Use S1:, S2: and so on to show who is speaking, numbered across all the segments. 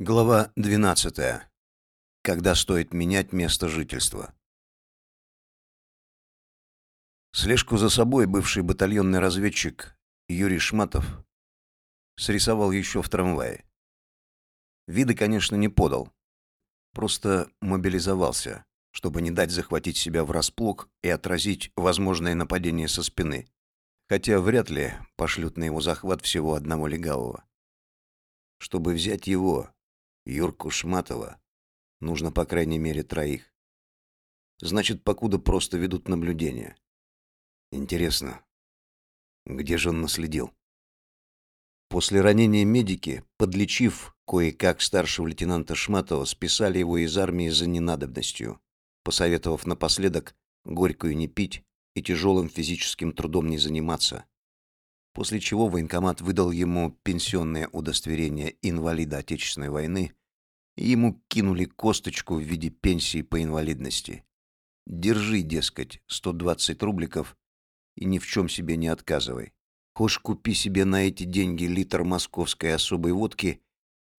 S1: Глава 12. Когда стоит менять место жительства. Слежку за собой бывший батальонный разведчик Юрий Шматов срисовал еще в трамвае. Виды, конечно, не подал. Просто мобилизовался, чтобы не дать захватить себя врасплох и отразить возможное нападение со спины. Хотя вряд ли пошлют на его захват всего одного легавого. Чтобы взять его, Юрку Шматова нужно по крайней мере троих. Значит, покуда просто ведут наблюдение. Интересно, где же он наследил? После ранения медики, подлечив кое-как старшего лейтенанта Шматова, списали его из армии за ненадобностью, посоветовав напоследок горькую не пить и тяжелым физическим трудом не заниматься. После чего военкомат выдал ему пенсионное удостоверение инвалида Отечественной войны и ему кинули косточку в виде пенсии по инвалидности. Держи, дескать, 120 рубликов и ни в чем себе не отказывай. Хошь купи себе на эти деньги литр московской особой водки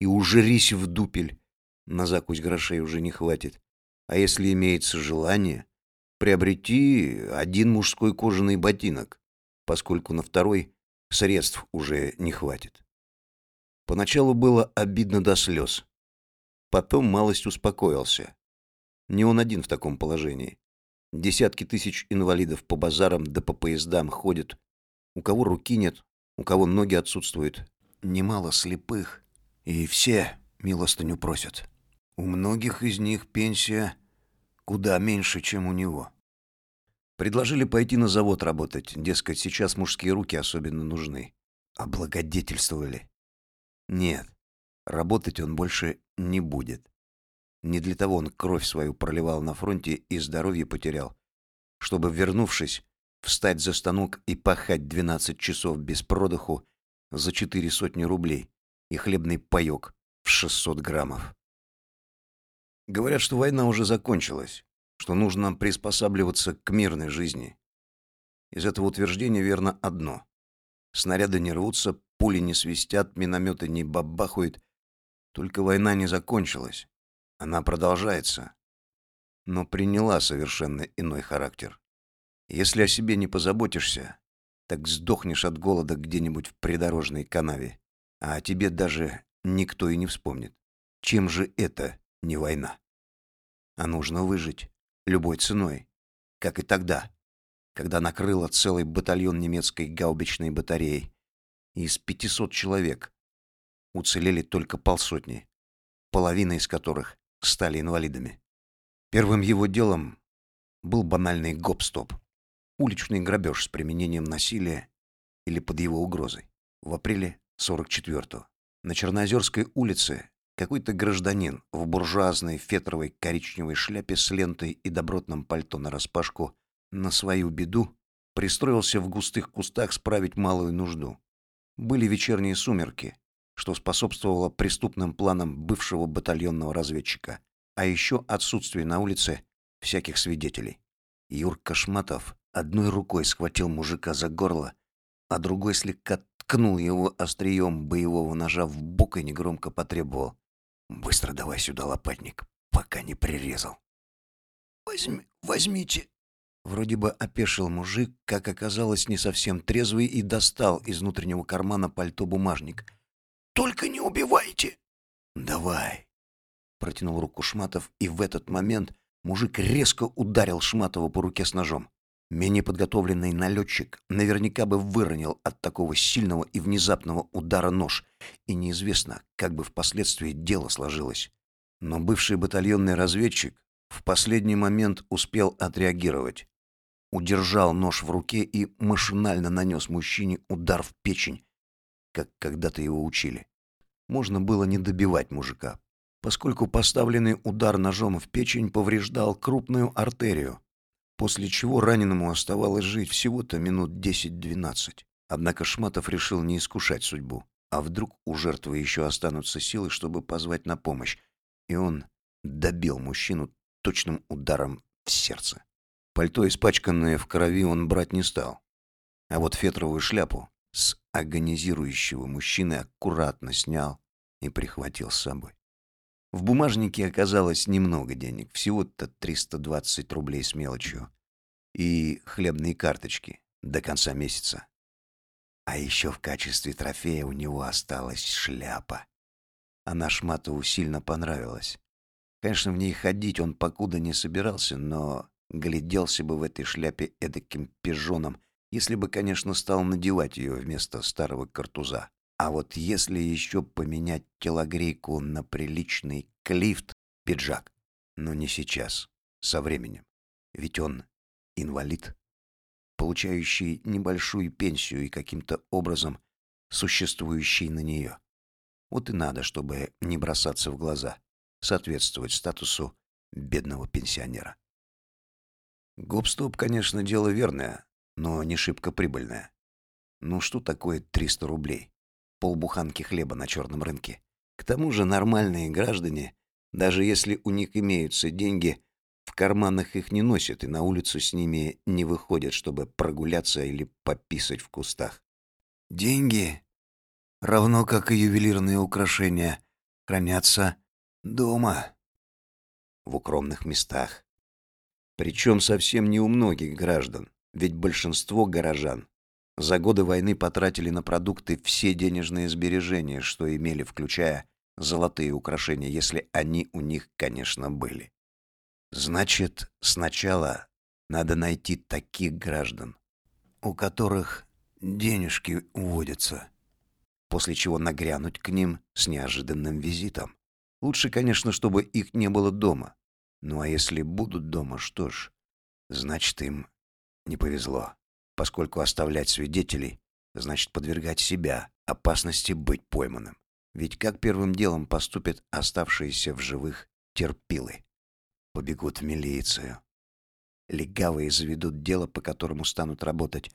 S1: и ужрись в дупель. На закусь грошей уже не хватит. А если имеется желание, приобрети один мужской кожаный ботинок, поскольку на второй средств уже не хватит. Поначалу было обидно до слез. Потом малость успокоился. Не он один в таком положении. Десятки тысяч инвалидов по базарам да по поездам ходят. У кого руки нет, у кого ноги отсутствуют. Немало слепых. И все милостыню просят. У многих из них пенсия куда меньше, чем у него. Предложили пойти на завод работать. Дескать, сейчас мужские руки особенно нужны. Облагодетельствовали. Нет, работать он больше не будет. Не для того он кровь свою проливал на фронте и здоровье потерял, чтобы, вернувшись, встать за станок и пахать 12 часов без продыху за четыре сотни рублей и хлебный паёк в 600 граммов. Говорят, что война уже закончилась, что нужно приспосабливаться к мирной жизни. Из этого утверждения верно одно. Снаряды не рвутся, пули не свистят, минометы не бабахают, только война не закончилась. Она продолжается, но приняла совершенно иной характер. Если о себе не позаботишься, так сдохнешь от голода где-нибудь в придорожной канаве, а о тебе даже никто и не вспомнит. Чем же это не война? А нужно выжить любой ценой, как и тогда, когда накрыло целый батальон немецкой гаубичной батареи. Из 500 человек уцелели только полсотни, половина из которых стали инвалидами. Первым его делом был банальный гоп-стоп, уличный грабеж с применением насилия или под его угрозой. В апреле 44-го на Черноозерской улице какой-то гражданин в буржуазной фетровой коричневой шляпе с лентой и добротном пальто нараспашку на свою беду пристроился в густых кустах справить малую нужду. Были вечерние сумерки, что способствовало преступным планам бывшего батальонного разведчика, а еще отсутствие на улице всяких свидетелей. Юрка Шматов одной рукой схватил мужика за горло, а другой слегка ткнул его острием боевого ножа в бок и негромко потребовал: "Быстро давай сюда лопатник, пока не прирезал". "Возьми, возьмите", Вроде бы опешил мужик, как оказалось, не совсем трезвый и достал из внутреннего кармана пальто бумажник. Только не убивайте!» «Давай!» — протянул руку Шматов, и в этот момент мужик резко ударил Шматова по руке с ножом. Менее подготовленный налетчик наверняка бы выронил от такого сильного и внезапного удара нож, и неизвестно, как бы впоследствии дело сложилось. Но бывший батальонный разведчик в последний момент успел отреагировать. Удержал нож в руке и машинально нанес мужчине удар в печень, как когда-то его учили можно было не добивать мужика, поскольку поставленный удар ножом в печень повреждал крупную артерию, после чего раненому оставалось жить всего-то минут 10-12. Однако Шматов решил не искушать судьбу, а вдруг у жертвы еще останутся силы, чтобы позвать на помощь, и он добил мужчину точным ударом в сердце. Пальто, испачканное в крови, он брать не стал. А вот фетровую шляпу с агонизирующего мужчины аккуратно снял и прихватил с собой. В бумажнике оказалось немного денег, всего-то 320 рублей с мелочью. И хлебные карточки до конца месяца. А еще в качестве трофея у него осталась шляпа. Она Шматову сильно понравилась. Конечно, в ней ходить он покуда не собирался, но гляделся бы в этой шляпе эдаким пижоном, если бы, конечно, стал надевать ее вместо старого картуза. А вот если еще поменять телогрейку на приличный клифт, пиджак, но не сейчас, со временем. Ведь он инвалид, получающий небольшую пенсию и каким-то образом существующий на нее. Вот и надо, чтобы не бросаться в глаза, соответствовать статусу бедного пенсионера. Гоп-стоп, конечно, дело верное, но не шибко прибыльное. Ну что такое 300 рублей? Полбуханки хлеба на черном рынке. К тому же нормальные граждане, даже если у них имеются деньги, в карманах их не носят и на улицу с ними не выходят, чтобы прогуляться или пописать в кустах. Деньги, равно как и ювелирные украшения, хранятся дома, в укромных местах. Причем совсем не у многих граждан, ведь большинство горожан за годы войны потратили на продукты все денежные сбережения, что имели, включая золотые украшения, если они у них, конечно, были. Значит, сначала надо найти таких граждан, у которых денежки уводятся, после чего нагрянуть к ним с неожиданным визитом. Лучше, конечно, чтобы их не было дома. Ну а если будут дома, что ж, значит им не повезло, поскольку оставлять свидетелей значит подвергать себя опасности быть пойманным. Ведь как первым делом поступят оставшиеся в живых терпилы? Побегут в милицию. Легавые заведут дело, по которому станут работать.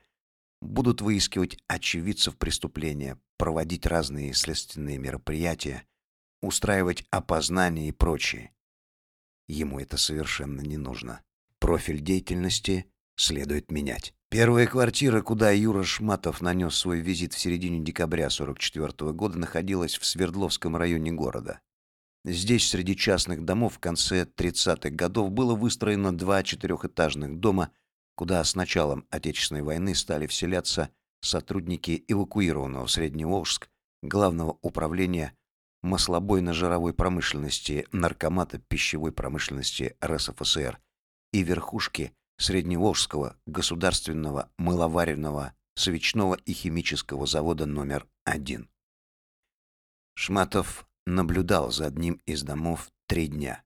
S1: Будут выискивать очевидцев преступления, проводить разные следственные мероприятия, устраивать опознания и прочее. Ему это совершенно не нужно. Профиль деятельности следует менять. Первая квартира, куда Юра Шматов нанес свой визит в середине декабря 44 -го года, находилась в Свердловском районе города. Здесь среди частных домов в конце 30-х годов было выстроено два четырехэтажных дома, куда с началом Отечественной войны стали вселяться сотрудники эвакуированного в Средневолжск Главного управления маслобойно-жировой промышленности Наркомата пищевой промышленности РСФСР и верхушки Средневолжского государственного мыловаренного свечного и химического завода номер один. Шматов наблюдал за одним из домов три дня.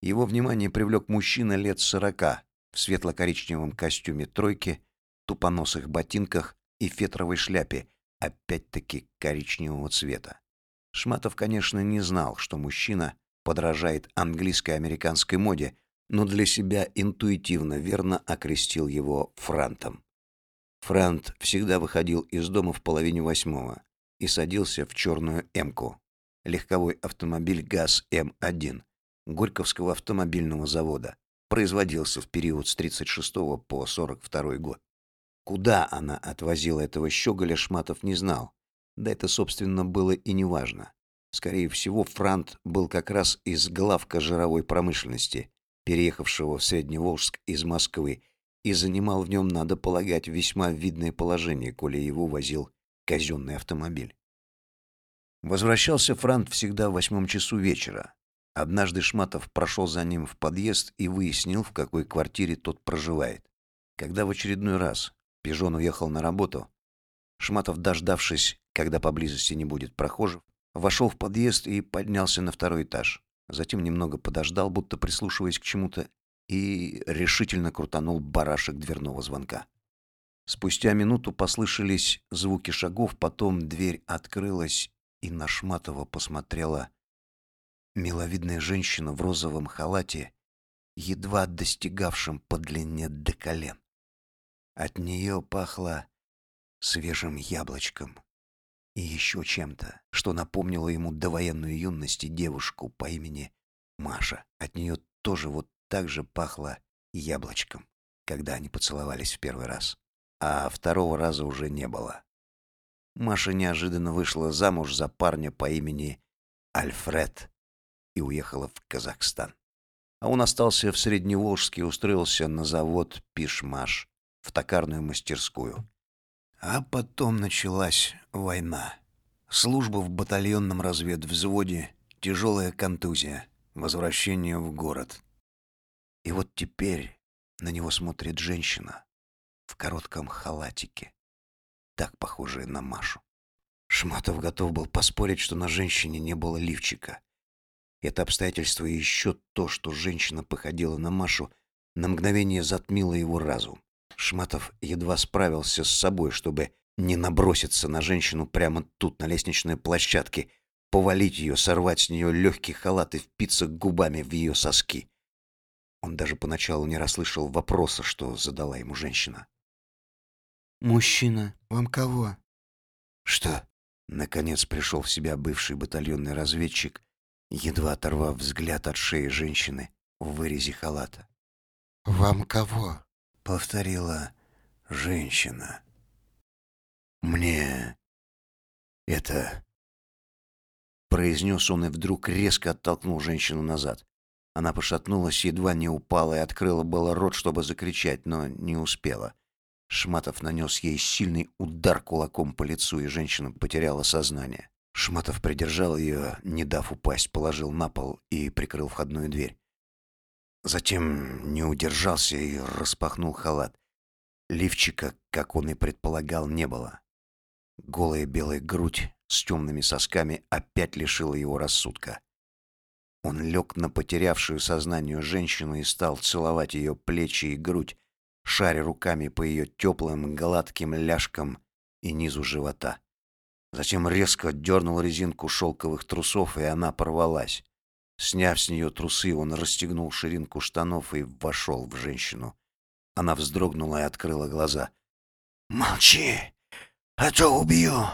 S1: Его внимание привлек мужчина лет сорока в светло-коричневом костюме тройки, тупоносых ботинках и фетровой шляпе, опять-таки коричневого цвета. Шматов, конечно, не знал, что мужчина подражает английско-американской моде, но для себя интуитивно верно окрестил его Франтом. Франт всегда выходил из дома в половине восьмого и садился в черную «Эмку» легковой автомобиль ГАЗ-М1 Горьковского автомобильного завода. Производился в период с 36 по 42 год. Куда она отвозила этого щеголя, Шматов не знал. Да это, собственно, было и не важно. Скорее всего, франт был как раз из главка жировой промышленности, переехавшего в Средневолжск из Москвы, и занимал в нем, надо полагать, весьма видное положение, коли его возил казенный автомобиль. Возвращался Франт всегда в восьмом часу вечера. Однажды Шматов прошел за ним в подъезд и выяснил, в какой квартире тот проживает. Когда в очередной раз Пижон уехал на работу, Шматов, дождавшись, когда поблизости не будет прохожих, вошел в подъезд и поднялся на второй этаж. Затем немного подождал, будто прислушиваясь к чему-то, и решительно крутанул барашек дверного звонка. Спустя минуту послышались звуки шагов, потом дверь открылась, и на Шматова посмотрела миловидная женщина в розовом халате, едва достигавшем по длине до колен. От нее пахло свежим яблочком и еще чем-то, что напомнило ему довоенную юность и девушку по имени Маша. От нее тоже вот так же пахло яблочком, когда они поцеловались в первый раз. А второго раза уже не было. Маша неожиданно вышла замуж за парня по имени Альфред. и уехала в Казахстан. А он остался в Средневолжске и устроился на завод «Пишмаш» в токарную мастерскую. А потом началась война. Служба в батальонном разведвзводе, тяжелая контузия, возвращение в город. И вот теперь на него смотрит женщина в коротком халатике, так похожая на Машу. Шматов готов был поспорить, что на женщине не было лифчика. Это обстоятельство и еще то, что женщина походила на Машу, на мгновение затмило его разум. Шматов едва справился с собой, чтобы не наброситься на женщину прямо тут, на лестничной площадке, повалить ее, сорвать с нее легкий халат и впиться губами в ее соски. Он даже поначалу не расслышал вопроса, что задала ему женщина.
S2: «Мужчина, вам кого?»
S1: «Что?» Наконец пришел в себя бывший батальонный разведчик, едва оторвав взгляд от шеи женщины в вырезе халата.
S2: «Вам кого?»
S1: — повторила женщина. «Мне это...» Произнес он и вдруг резко оттолкнул женщину назад. Она пошатнулась, едва не упала и открыла было рот, чтобы закричать, но не успела. Шматов нанес ей сильный удар кулаком по лицу, и женщина потеряла сознание. Шматов придержал ее, не дав упасть, положил на пол и прикрыл входную дверь. Затем не удержался и распахнул халат. Лифчика, как он и предполагал, не было. Голая белая грудь с темными сосками опять лишила его рассудка. Он лег на потерявшую сознание женщину и стал целовать ее плечи и грудь, шаря руками по ее теплым гладким ляжкам и низу живота. Затем резко дернул резинку шелковых трусов, и она порвалась. Сняв с нее трусы, он расстегнул ширинку штанов и вошел в женщину. Она вздрогнула и открыла глаза. «Молчи, а то убью!»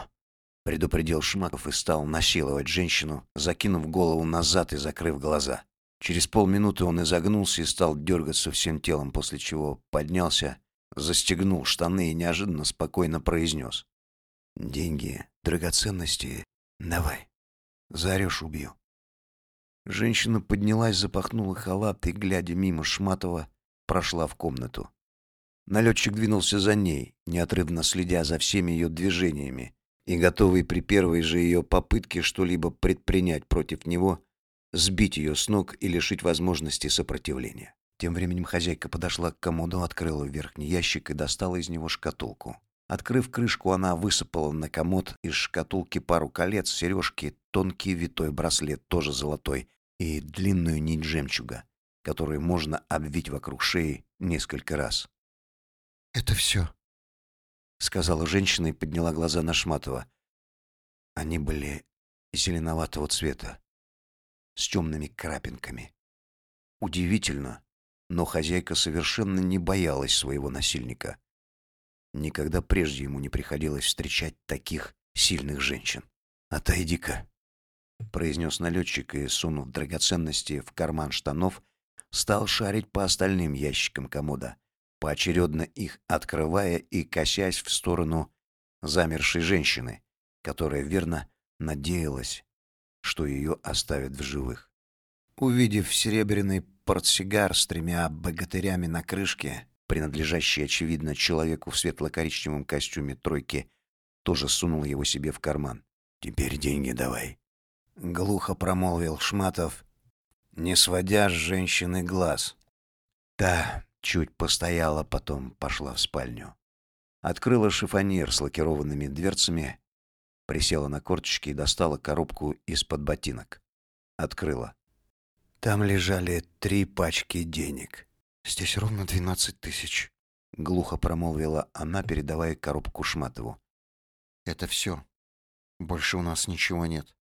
S1: предупредил Шмаков и стал насиловать женщину, закинув голову назад и закрыв глаза. Через полминуты он изогнулся и стал дергаться всем телом, после чего поднялся, застегнул штаны и неожиданно спокойно произнес. «Деньги, драгоценности, давай. Заорешь — убью». Женщина поднялась, запахнула халат и, глядя мимо Шматова, прошла в комнату. Налетчик двинулся за ней, неотрывно следя за всеми ее движениями и готовый при первой же ее попытке что-либо предпринять против него — сбить ее с ног и лишить возможности сопротивления. Тем временем хозяйка подошла к комоду, открыла верхний ящик и достала из него шкатулку. Открыв крышку, она высыпала на комод из шкатулки пару колец, сережки, тонкий витой браслет, тоже золотой, и длинную нить жемчуга, которую можно обвить вокруг шеи несколько раз.
S2: «Это все», —
S1: сказала женщина и подняла глаза на Шматова. Они были зеленоватого цвета, с темными крапинками. Удивительно, но хозяйка совершенно не боялась своего насильника. Никогда прежде ему не приходилось встречать таких сильных женщин. «Отойди-ка», — произнес налетчик и, сунув драгоценности в карман штанов, стал шарить по остальным ящикам комода, поочередно их открывая и косясь в сторону замершей женщины, которая верно надеялась что ее оставят в живых. Увидев серебряный портсигар с тремя богатырями на крышке, принадлежащий, очевидно, человеку в светло-коричневом костюме тройки, тоже сунул его себе в карман. «Теперь деньги давай», — глухо промолвил Шматов, не сводя с женщины глаз. Та чуть постояла, потом пошла в спальню. Открыла шифоньер с лакированными дверцами, Присела на корточки и достала коробку из-под ботинок. Открыла. Там лежали три пачки денег.
S2: «Здесь ровно двенадцать тысяч», —
S1: глухо промолвила она, передавая коробку Шматову.
S2: «Это все. Больше у нас ничего нет».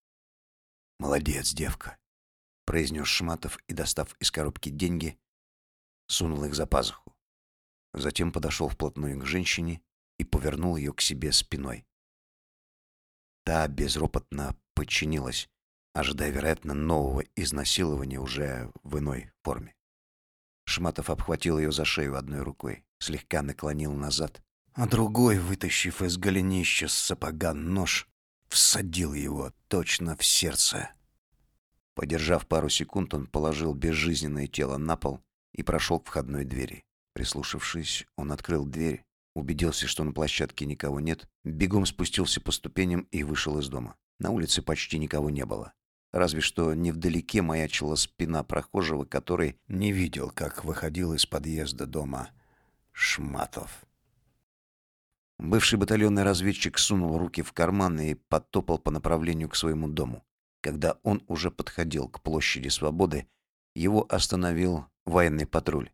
S1: «Молодец, девка», — произнес Шматов и, достав из коробки деньги, сунул их за пазуху. Затем подошел вплотную к женщине и повернул ее к себе спиной. Та безропотно подчинилась, ожидая, вероятно, нового изнасилования уже в иной форме. Шматов обхватил ее за шею одной рукой, слегка наклонил назад, а другой, вытащив из голенища с сапога нож, всадил его точно в сердце. Подержав пару секунд, он положил безжизненное тело на пол и прошел к входной двери. Прислушавшись, он открыл дверь, убедился, что на площадке никого нет, бегом спустился по ступеням и вышел из дома. На улице почти никого не было. Разве что невдалеке маячила спина прохожего, который не видел, как выходил из подъезда дома Шматов. Бывший батальонный разведчик сунул руки в карманы и подтопал по направлению к своему дому. Когда он уже подходил к площади Свободы, его остановил военный патруль.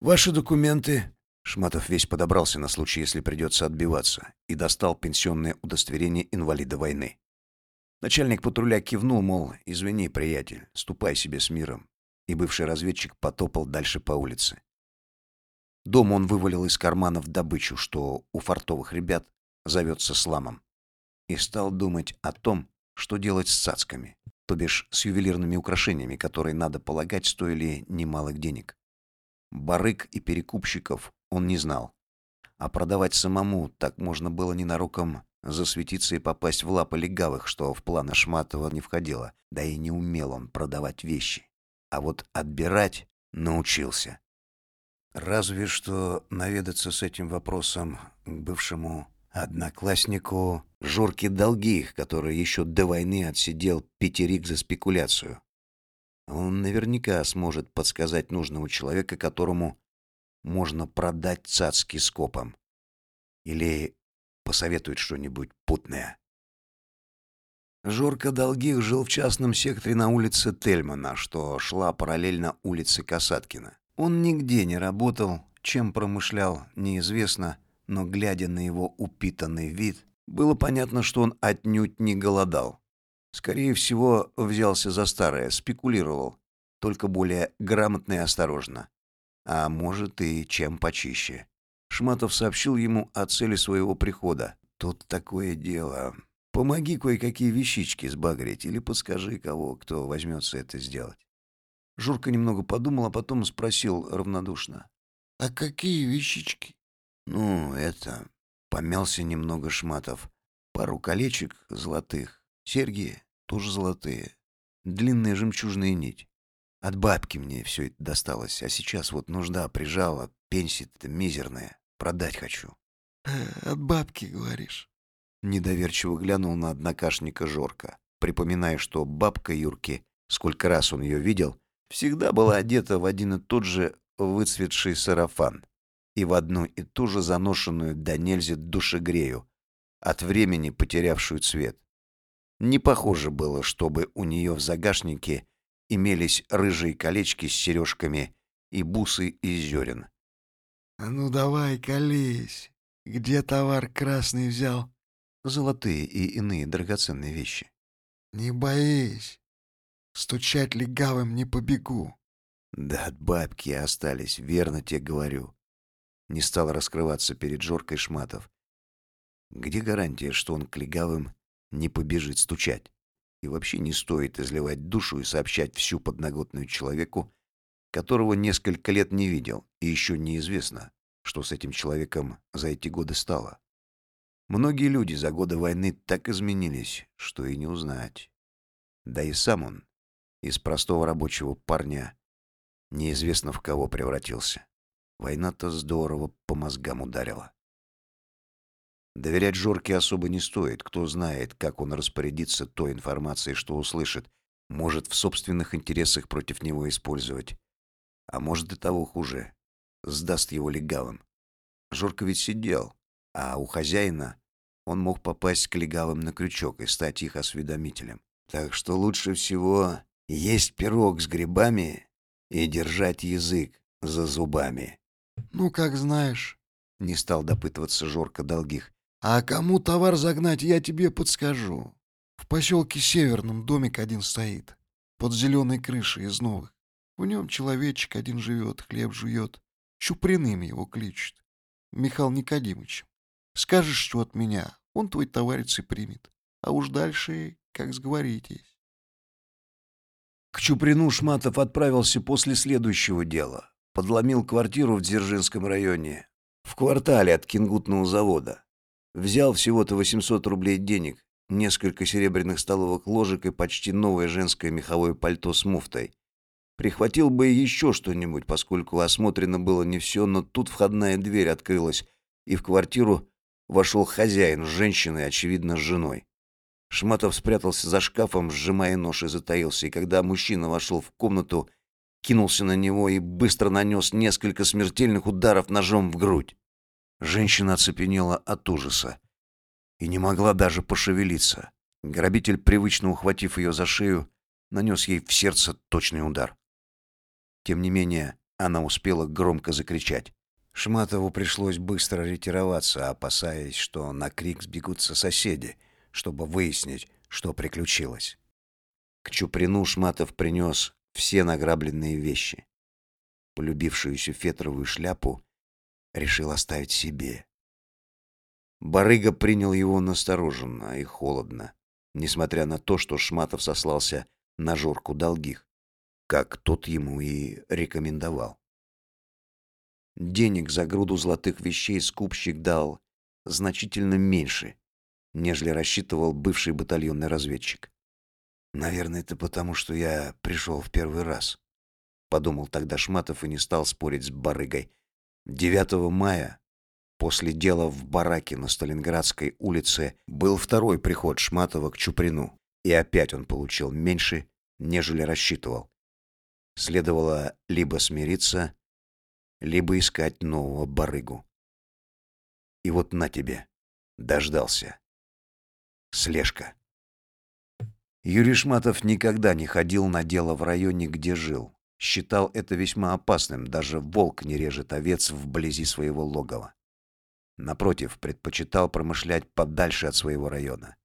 S1: «Ваши документы...» Шматов весь подобрался на случай, если придется отбиваться, и достал пенсионное удостоверение инвалида войны. Начальник патруля кивнул, мол, «Извини, приятель, ступай себе с миром». И бывший разведчик потопал дальше по улице. Дом он вывалил из карманов добычу, что у фартовых ребят зовется сламом. И стал думать о том, что делать с цацками, то бишь с ювелирными украшениями, которые, надо полагать, стоили немалых денег. Барык и перекупщиков он не знал. А продавать самому так можно было ненароком засветиться и попасть в лапы легавых, что в планы Шматова не входило. Да и не умел он продавать вещи. А вот отбирать научился. Разве что наведаться с этим вопросом к бывшему однокласснику Жорке Долгих, который еще до войны отсидел пятерик за спекуляцию. Он наверняка сможет подсказать нужного человека, которому можно продать цацки скопом. Или посоветует что-нибудь путное. Жорка Долгих жил в частном секторе на улице Тельмана, что шла параллельно улице Касаткина. Он нигде не работал, чем промышлял, неизвестно, но, глядя на его упитанный вид, было понятно, что он отнюдь не голодал. Скорее всего, взялся за старое, спекулировал, только более грамотно и осторожно. А может, и чем почище. Шматов сообщил ему о цели своего прихода. «Тут такое дело. Помоги кое-какие вещички сбагрить или подскажи кого, кто возьмется это сделать». Журка немного подумал, а потом спросил равнодушно. «А какие вещички?» «Ну, это...» Помялся немного Шматов. «Пару колечек золотых, серьги тоже золотые, длинная жемчужная нить. От бабки мне все это досталось, а сейчас вот нужда прижала, пенсия-то мизерная, продать хочу».
S2: «От бабки, говоришь?»
S1: Недоверчиво глянул на однокашника Жорка, припоминая, что бабка Юрки, сколько раз он ее видел, всегда была одета в один и тот же выцветший сарафан и в одну и ту же заношенную до нельзя душегрею, от времени потерявшую цвет. Не похоже было, чтобы у нее в загашнике имелись рыжие колечки с сережками и бусы из зерен.
S2: «А ну давай, колись! Где товар красный взял?»
S1: Золотые и иные драгоценные вещи.
S2: «Не боись! Стучать легавым не побегу!»
S1: «Да от бабки остались, верно тебе говорю не стал раскрываться перед Жоркой Шматов. Где гарантия, что он к легавым не побежит стучать? И вообще не стоит изливать душу и сообщать всю подноготную человеку, которого несколько лет не видел, и еще неизвестно, что с этим человеком за эти годы стало. Многие люди за годы войны так изменились, что и не узнать. Да и сам он из простого рабочего парня неизвестно в кого превратился. Война-то здорово по мозгам ударила. Доверять Жорке особо не стоит. Кто знает, как он распорядится той информацией, что услышит. Может, в собственных интересах против него использовать. А может, и того хуже. Сдаст его легавым. Жорка ведь сидел, а у хозяина он мог попасть к легавым на крючок и стать их осведомителем. Так что лучше всего есть пирог с грибами и держать язык за зубами.
S2: «Ну, как знаешь», — не стал допытываться Жорка Долгих. «А кому товар загнать, я тебе подскажу. В поселке Северном домик один стоит, под зеленой крышей из новых. В нем человечек один живет, хлеб жует. Чуприным его кличут. Михаил Никодимович. Скажешь, что от меня, он твой товарищ и примет. А уж дальше, как сговоритесь».
S1: К Чуприну Шматов отправился после следующего дела подломил квартиру в Дзержинском районе, в квартале от кингутного завода. Взял всего-то 800 рублей денег, несколько серебряных столовых ложек и почти новое женское меховое пальто с муфтой. Прихватил бы и еще что-нибудь, поскольку осмотрено было не все, но тут входная дверь открылась, и в квартиру вошел хозяин с женщиной, очевидно, с женой. Шматов спрятался за шкафом, сжимая нож и затаился, и когда мужчина вошел в комнату, кинулся на него и быстро нанес несколько смертельных ударов ножом в грудь. Женщина оцепенела от ужаса и не могла даже пошевелиться. Грабитель, привычно ухватив ее за шею, нанес ей в сердце точный удар. Тем не менее, она успела громко закричать. Шматову пришлось быстро ретироваться, опасаясь, что на крик сбегутся соседи, чтобы выяснить, что приключилось. К Чуприну Шматов принес все награбленные вещи. Полюбившуюся фетровую шляпу решил оставить себе. Барыга принял его настороженно и холодно, несмотря на то, что Шматов сослался на Жорку долгих, как тот ему и рекомендовал. Денег за груду золотых вещей скупщик дал значительно меньше, нежели рассчитывал бывший батальонный разведчик. Наверное, это потому, что я пришел в первый раз, подумал тогда Шматов и не стал спорить с барыгой. 9 мая после дела в бараке на Сталинградской улице был второй приход Шматова к Чуприну, и опять он получил меньше, нежели рассчитывал. Следовало либо смириться, либо искать нового барыгу. И вот на тебе, дождался. Слежка. Юрий Шматов никогда не ходил на дело в районе, где жил. Считал это весьма опасным, даже волк не режет овец вблизи своего логова. Напротив, предпочитал промышлять подальше от своего района.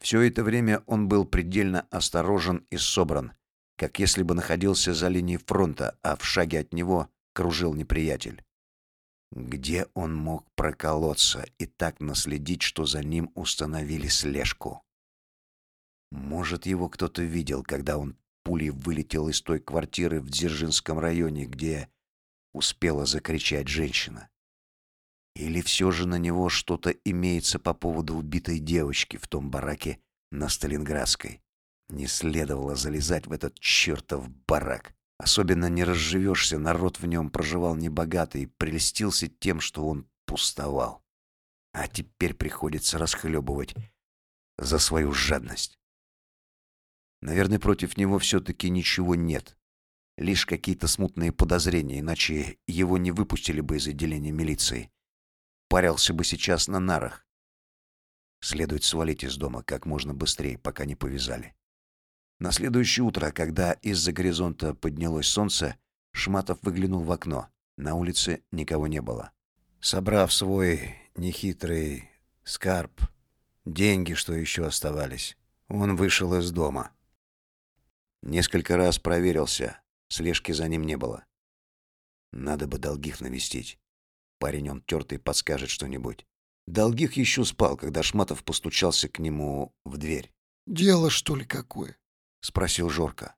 S1: Все это время он был предельно осторожен и собран, как если бы находился за линией фронта, а в шаге от него кружил неприятель. Где он мог проколоться и так наследить, что за ним установили слежку? Может, его кто-то видел, когда он пулей вылетел из той квартиры в Дзержинском районе, где успела закричать женщина. Или все же на него что-то имеется по поводу убитой девочки в том бараке на Сталинградской? Не следовало залезать в этот чертов барак. Особенно не разживешься, народ в нем проживал небогатый и прельстился тем, что он пустовал. А теперь приходится расхлебывать за свою жадность. Наверное, против него все-таки ничего нет. Лишь какие-то смутные подозрения, иначе его не выпустили бы из отделения милиции. Парился бы сейчас на нарах. Следует свалить из дома как можно быстрее, пока не повязали. На следующее утро, когда из-за горизонта поднялось солнце, Шматов выглянул в окно. На улице никого не было. Собрав свой нехитрый скарб, деньги, что еще оставались, он вышел из дома. Несколько раз проверился, слежки за ним не было. Надо бы Долгих навестить. Парень он тертый, подскажет что-нибудь. Долгих еще спал, когда Шматов постучался к нему в дверь.
S2: «Дело, что ли, какое?»
S1: — спросил Жорка.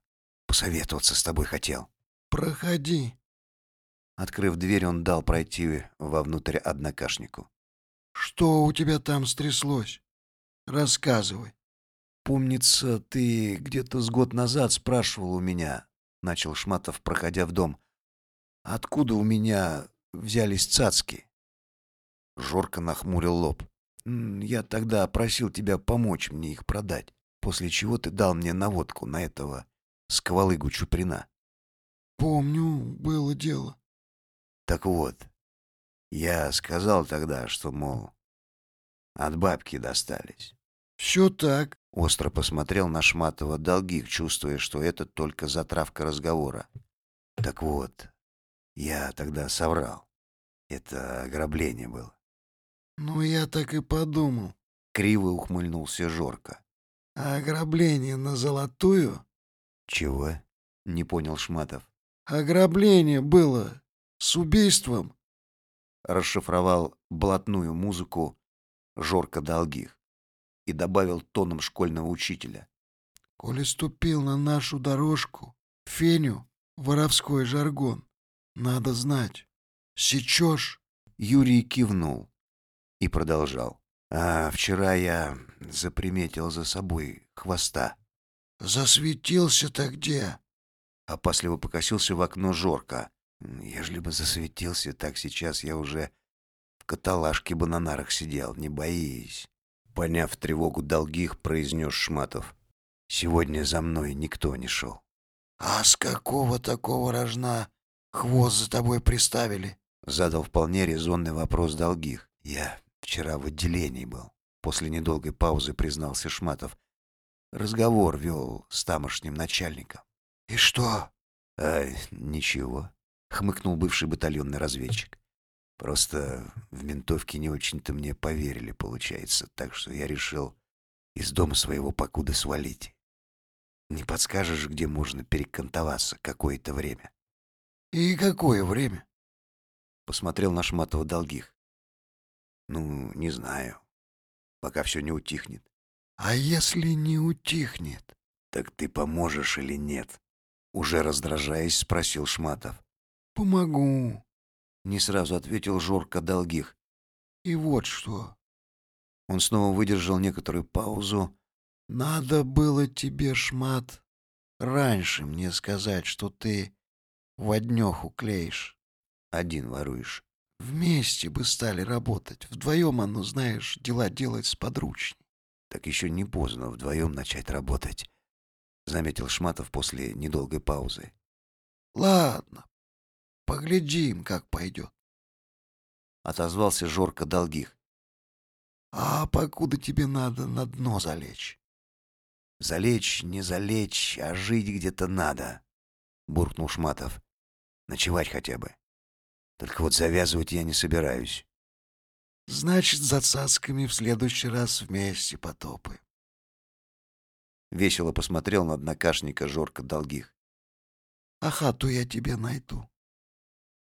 S1: «Посоветоваться с тобой хотел».
S2: «Проходи».
S1: Открыв дверь, он дал пройти вовнутрь однокашнику.
S2: «Что у тебя там стряслось? Рассказывай».
S1: «Помнится, ты где-то с год назад спрашивал у меня», — начал Шматов, проходя в дом. «Откуда у меня взялись цацки?» Жорка нахмурил лоб. «Я тогда просил тебя помочь мне их продать после чего ты дал мне наводку на этого сквалыгу Чуприна.
S2: Помню, было дело.
S1: Так вот, я сказал тогда, что, мол, от бабки достались.
S2: Все так.
S1: Остро посмотрел на Шматова долгих, чувствуя, что это только затравка разговора. Так вот, я тогда соврал. Это ограбление было.
S2: Ну, я так и подумал.
S1: Криво ухмыльнулся Жорка.
S2: А ограбление на золотую?
S1: Чего? Не понял Шматов.
S2: Ограбление было с убийством.
S1: Расшифровал блатную музыку Жорка Долгих и добавил тоном школьного учителя.
S2: Коли ступил на нашу дорожку, феню, воровской жаргон, надо знать. Сечешь?
S1: Юрий кивнул и продолжал. А вчера я заприметил за собой хвоста.
S2: Засветился-то где?
S1: Опасливо покосился в окно Жорка. Ежели бы засветился, так сейчас я уже в каталажке бы на нарах сидел, не боись. Поняв тревогу долгих, произнес Шматов. Сегодня за мной никто не шел.
S2: А с какого такого рожна хвост за тобой приставили?
S1: Задал вполне резонный вопрос долгих. Я вчера в отделении был. После недолгой паузы признался Шматов. Разговор вел с тамошним начальником.
S2: И что?
S1: А, ничего, хмыкнул бывший батальонный разведчик. Просто в ментовке не очень-то мне поверили, получается, так что я решил из дома своего покуда свалить. Не подскажешь, где можно перекантоваться какое-то время?
S2: И какое время?
S1: Посмотрел на Шматова долгих. Ну, не знаю. Пока все не утихнет.
S2: А если не утихнет?
S1: Так ты поможешь или нет? Уже раздражаясь, спросил Шматов.
S2: Помогу.
S1: Не сразу ответил Жорка долгих.
S2: И вот что.
S1: Он снова выдержал некоторую паузу.
S2: Надо было тебе, Шмат, раньше мне сказать, что ты в однёху клеишь.
S1: Один воруешь.
S2: Вместе бы стали работать. Вдвоем, оно, знаешь, дела делать сподручней.
S1: Так еще не поздно вдвоем начать работать, заметил Шматов после недолгой паузы.
S2: Ладно, поглядим, как пойдет.
S1: Отозвался Жорка долгих.
S2: А покуда тебе надо на дно залечь?
S1: Залечь, не залечь, а жить где-то надо, буркнул Шматов. Ночевать хотя бы. Только вот завязывать я не собираюсь.
S2: Значит, за цацками в следующий раз вместе потопы.
S1: Весело посмотрел на однокашника Жорка Долгих.
S2: А хату я тебе найду.